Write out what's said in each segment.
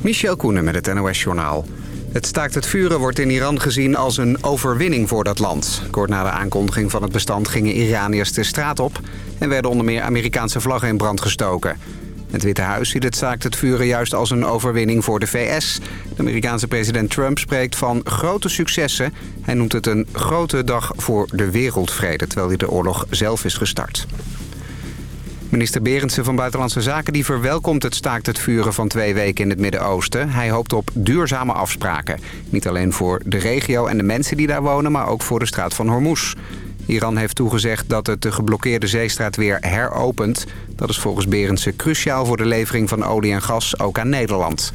Michel Koenen met het NOS-journaal. Het staakt het vuren wordt in Iran gezien als een overwinning voor dat land. Kort na de aankondiging van het bestand gingen Iraniërs de straat op... en werden onder meer Amerikaanse vlaggen in brand gestoken. Het Witte Huis ziet het staakt het vuren juist als een overwinning voor de VS. De Amerikaanse president Trump spreekt van grote successen. Hij noemt het een grote dag voor de wereldvrede... terwijl hij de oorlog zelf is gestart. Minister Berendsen van Buitenlandse Zaken die verwelkomt het staakt het vuren van twee weken in het Midden-Oosten. Hij hoopt op duurzame afspraken. Niet alleen voor de regio en de mensen die daar wonen, maar ook voor de straat van Hormuz. Iran heeft toegezegd dat het de geblokkeerde zeestraat weer heropent. Dat is volgens Berendsen cruciaal voor de levering van olie en gas, ook aan Nederland.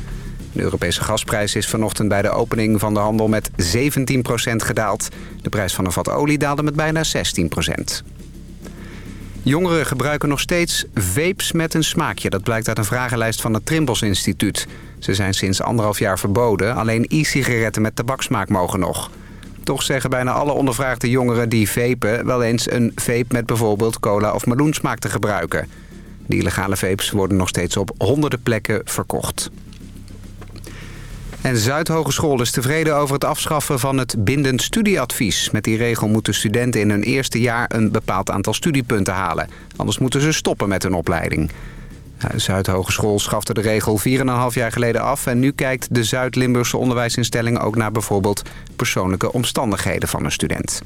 De Europese gasprijs is vanochtend bij de opening van de handel met 17% gedaald. De prijs van een vat olie daalde met bijna 16%. Jongeren gebruiken nog steeds vapes met een smaakje. Dat blijkt uit een vragenlijst van het Trimbos Instituut. Ze zijn sinds anderhalf jaar verboden. Alleen e-sigaretten met tabaksmaak mogen nog. Toch zeggen bijna alle ondervraagde jongeren die vapen... wel eens een vape met bijvoorbeeld cola of meloensmaak te gebruiken. Die illegale vapes worden nog steeds op honderden plekken verkocht. En Zuidhogeschool is tevreden over het afschaffen van het bindend studieadvies. Met die regel moeten studenten in hun eerste jaar een bepaald aantal studiepunten halen. Anders moeten ze stoppen met hun opleiding. Zuidhogeschool schafte de regel 4,5 jaar geleden af... en nu kijkt de Zuid-Limburgse onderwijsinstelling ook naar bijvoorbeeld... persoonlijke omstandigheden van een student.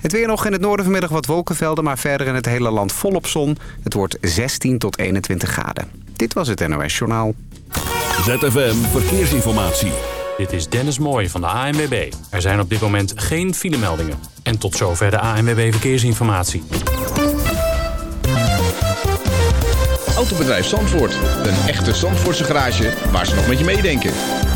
Het weer nog in het noorden vanmiddag wat wolkenvelden... maar verder in het hele land volop zon. Het wordt 16 tot 21 graden. Dit was het NOS Journaal. ZFM Verkeersinformatie. Dit is Dennis Mooij van de ANWB. Er zijn op dit moment geen filemeldingen. En tot zover de ANWB Verkeersinformatie. Autobedrijf Zandvoort. Een echte Zandvoortse garage waar ze nog met je meedenken.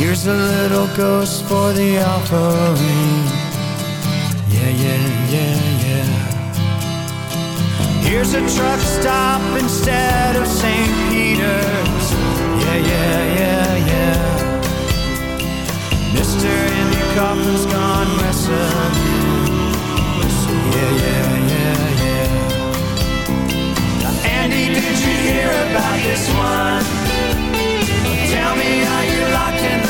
Here's a little ghost for the offering. Yeah, yeah, yeah, yeah. Here's a truck stop instead of St. Peter's. Yeah, yeah, yeah, yeah. Mr. Andy Kaufman's gone messing. Yeah, yeah, yeah, yeah. Now, Andy, did you hear about this one? Tell me how you locked in the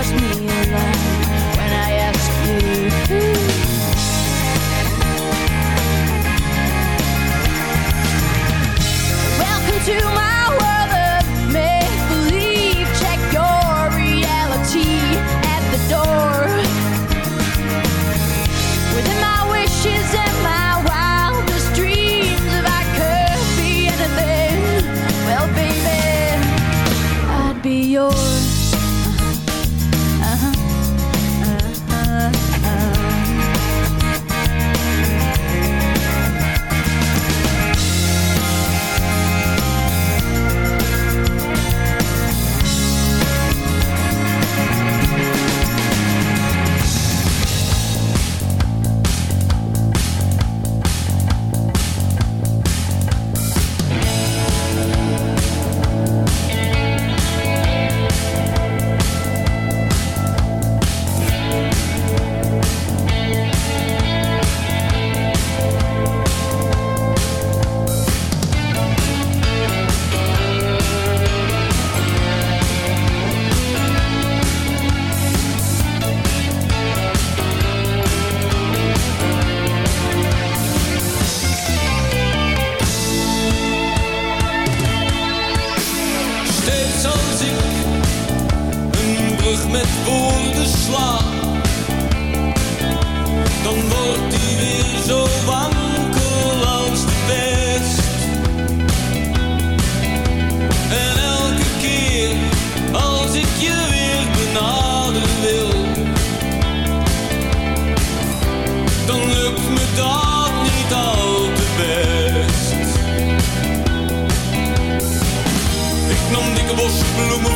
cost me a.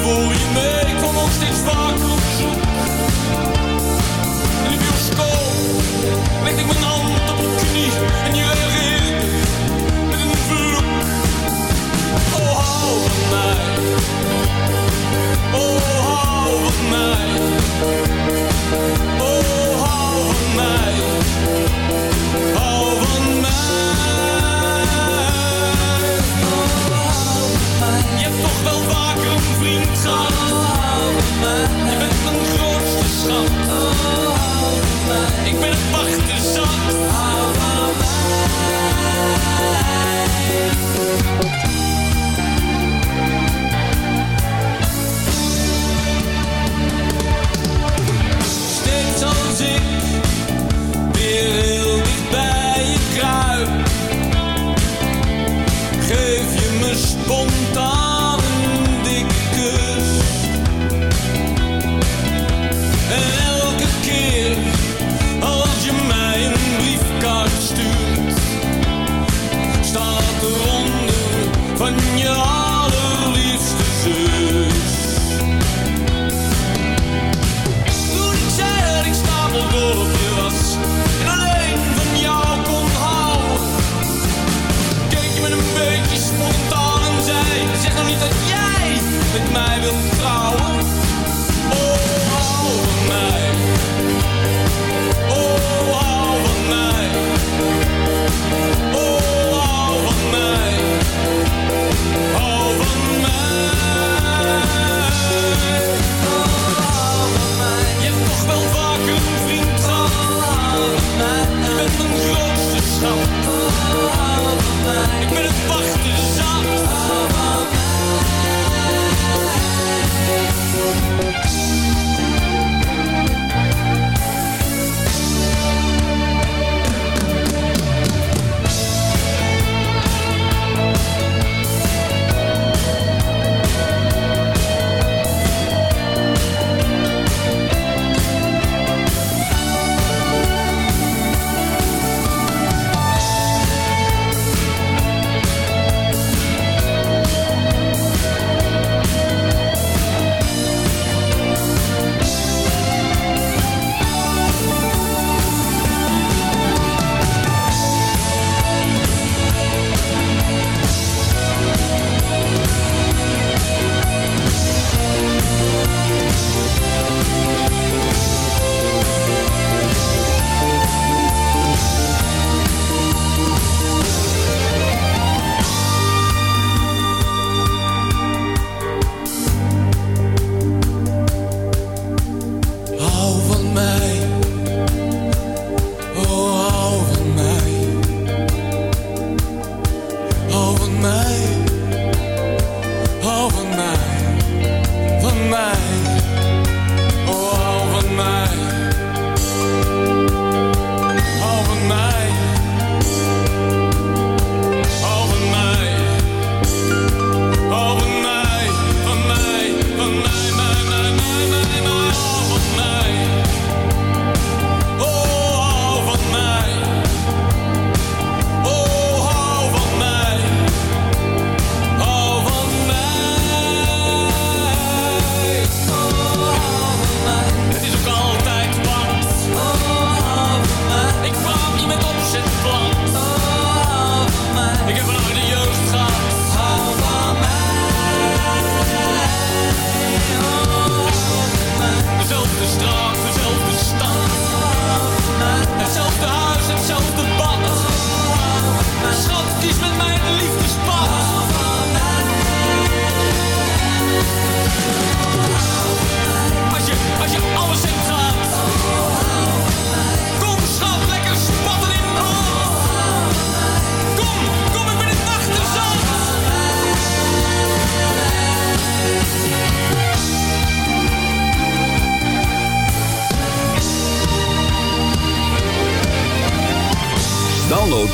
voor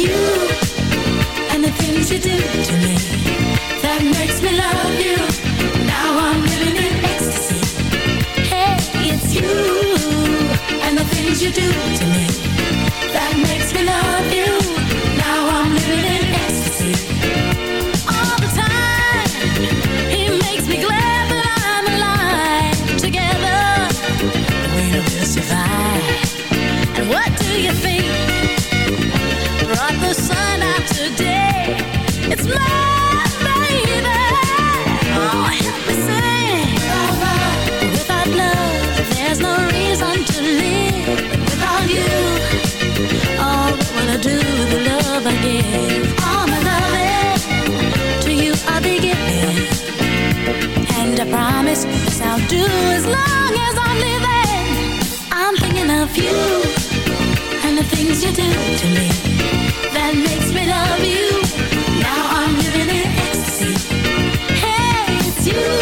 you and the things you do to me that makes me love you. Now I'm living in ecstasy. Hey, it's you and the things you do to me. this I'll do as long as I'm living. I'm thinking of you And the things you do to me That makes me love you. Now I'm living in ecstasy. Hey, it's you.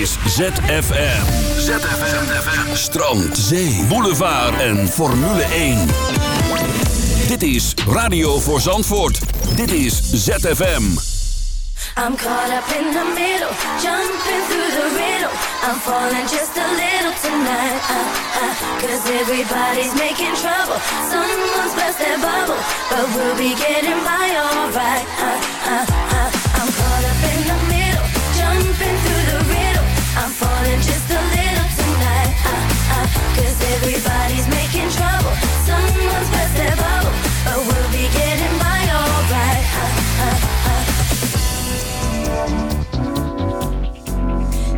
is ZFM. ZFM. Strand, zee, boulevard en Formule 1. Dit is Radio voor Zandvoort. Dit is ZFM. I'm caught up in the middle, jumping through the riddle. I'm falling just a little tonight. Uh, uh, Cause everybody's making trouble. Someone's burst their bubble, but we'll be getting by alright. Uh, uh. Bubble, but we'll be getting by alright.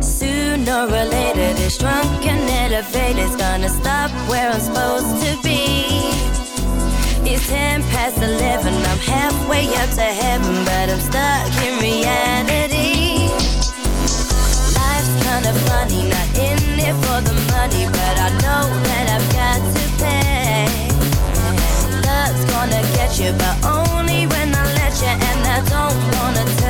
Sooner or later, this gonna stop where I'm supposed to be. It's ten past eleven, I'm halfway up to heaven, but I'm stuck in reality. Life's kinda funny, not in it for the money, but I know that I've got to. Love's gonna get you, but only when I let you, and I don't wanna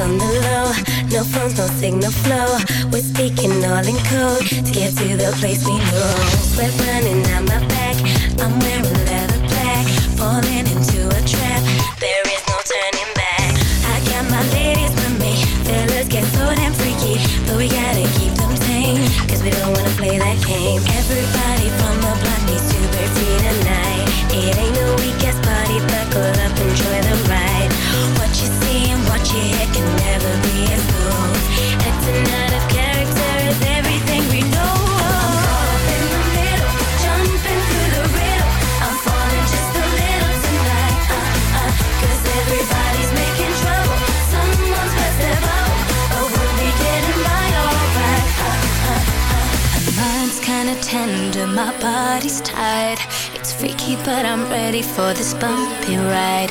on the low, no phones, no signal flow. We're speaking all in code to get to the place we know. Sweat running down my back, I'm wearing leather black, falling into a trap. There is no turning back. I got my ladies with me, fellas get so damn freaky, but we gotta keep them tame, cause we don't wanna play that game. Everybody from the block needs to be free tonight. It ain't the weakest party, buckle up, but I'm ready for this bumpy ride.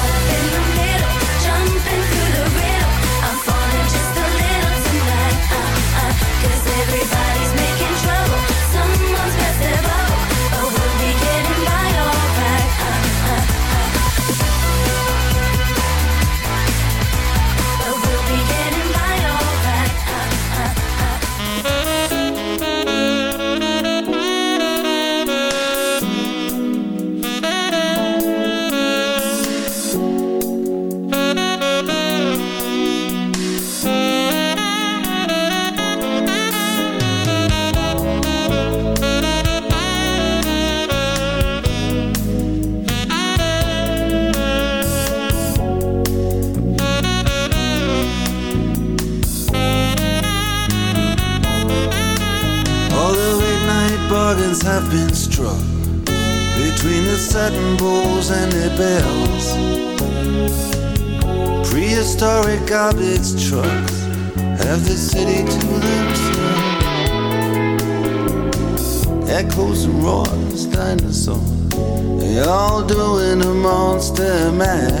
monster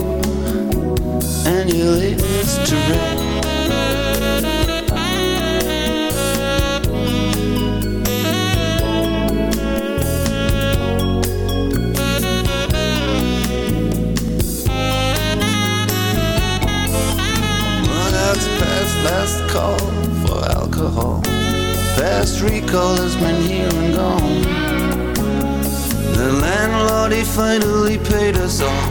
and trick. Well, that's past last call for alcohol. Fast recall has been here and gone. The landlord, he finally paid us all.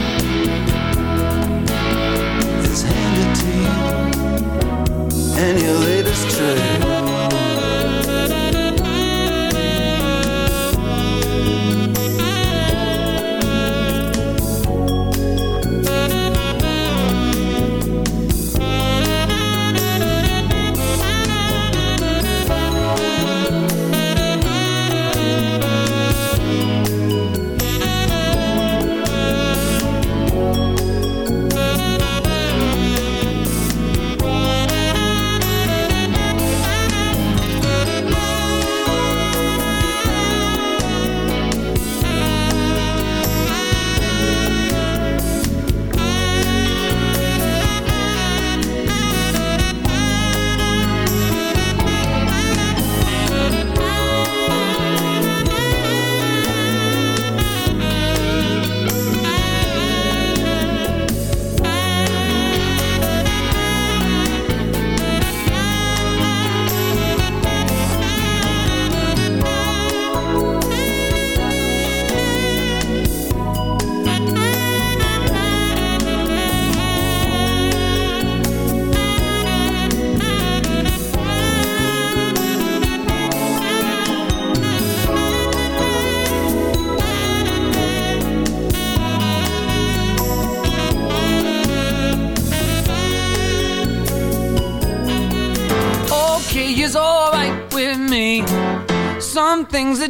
and your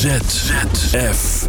ZFM.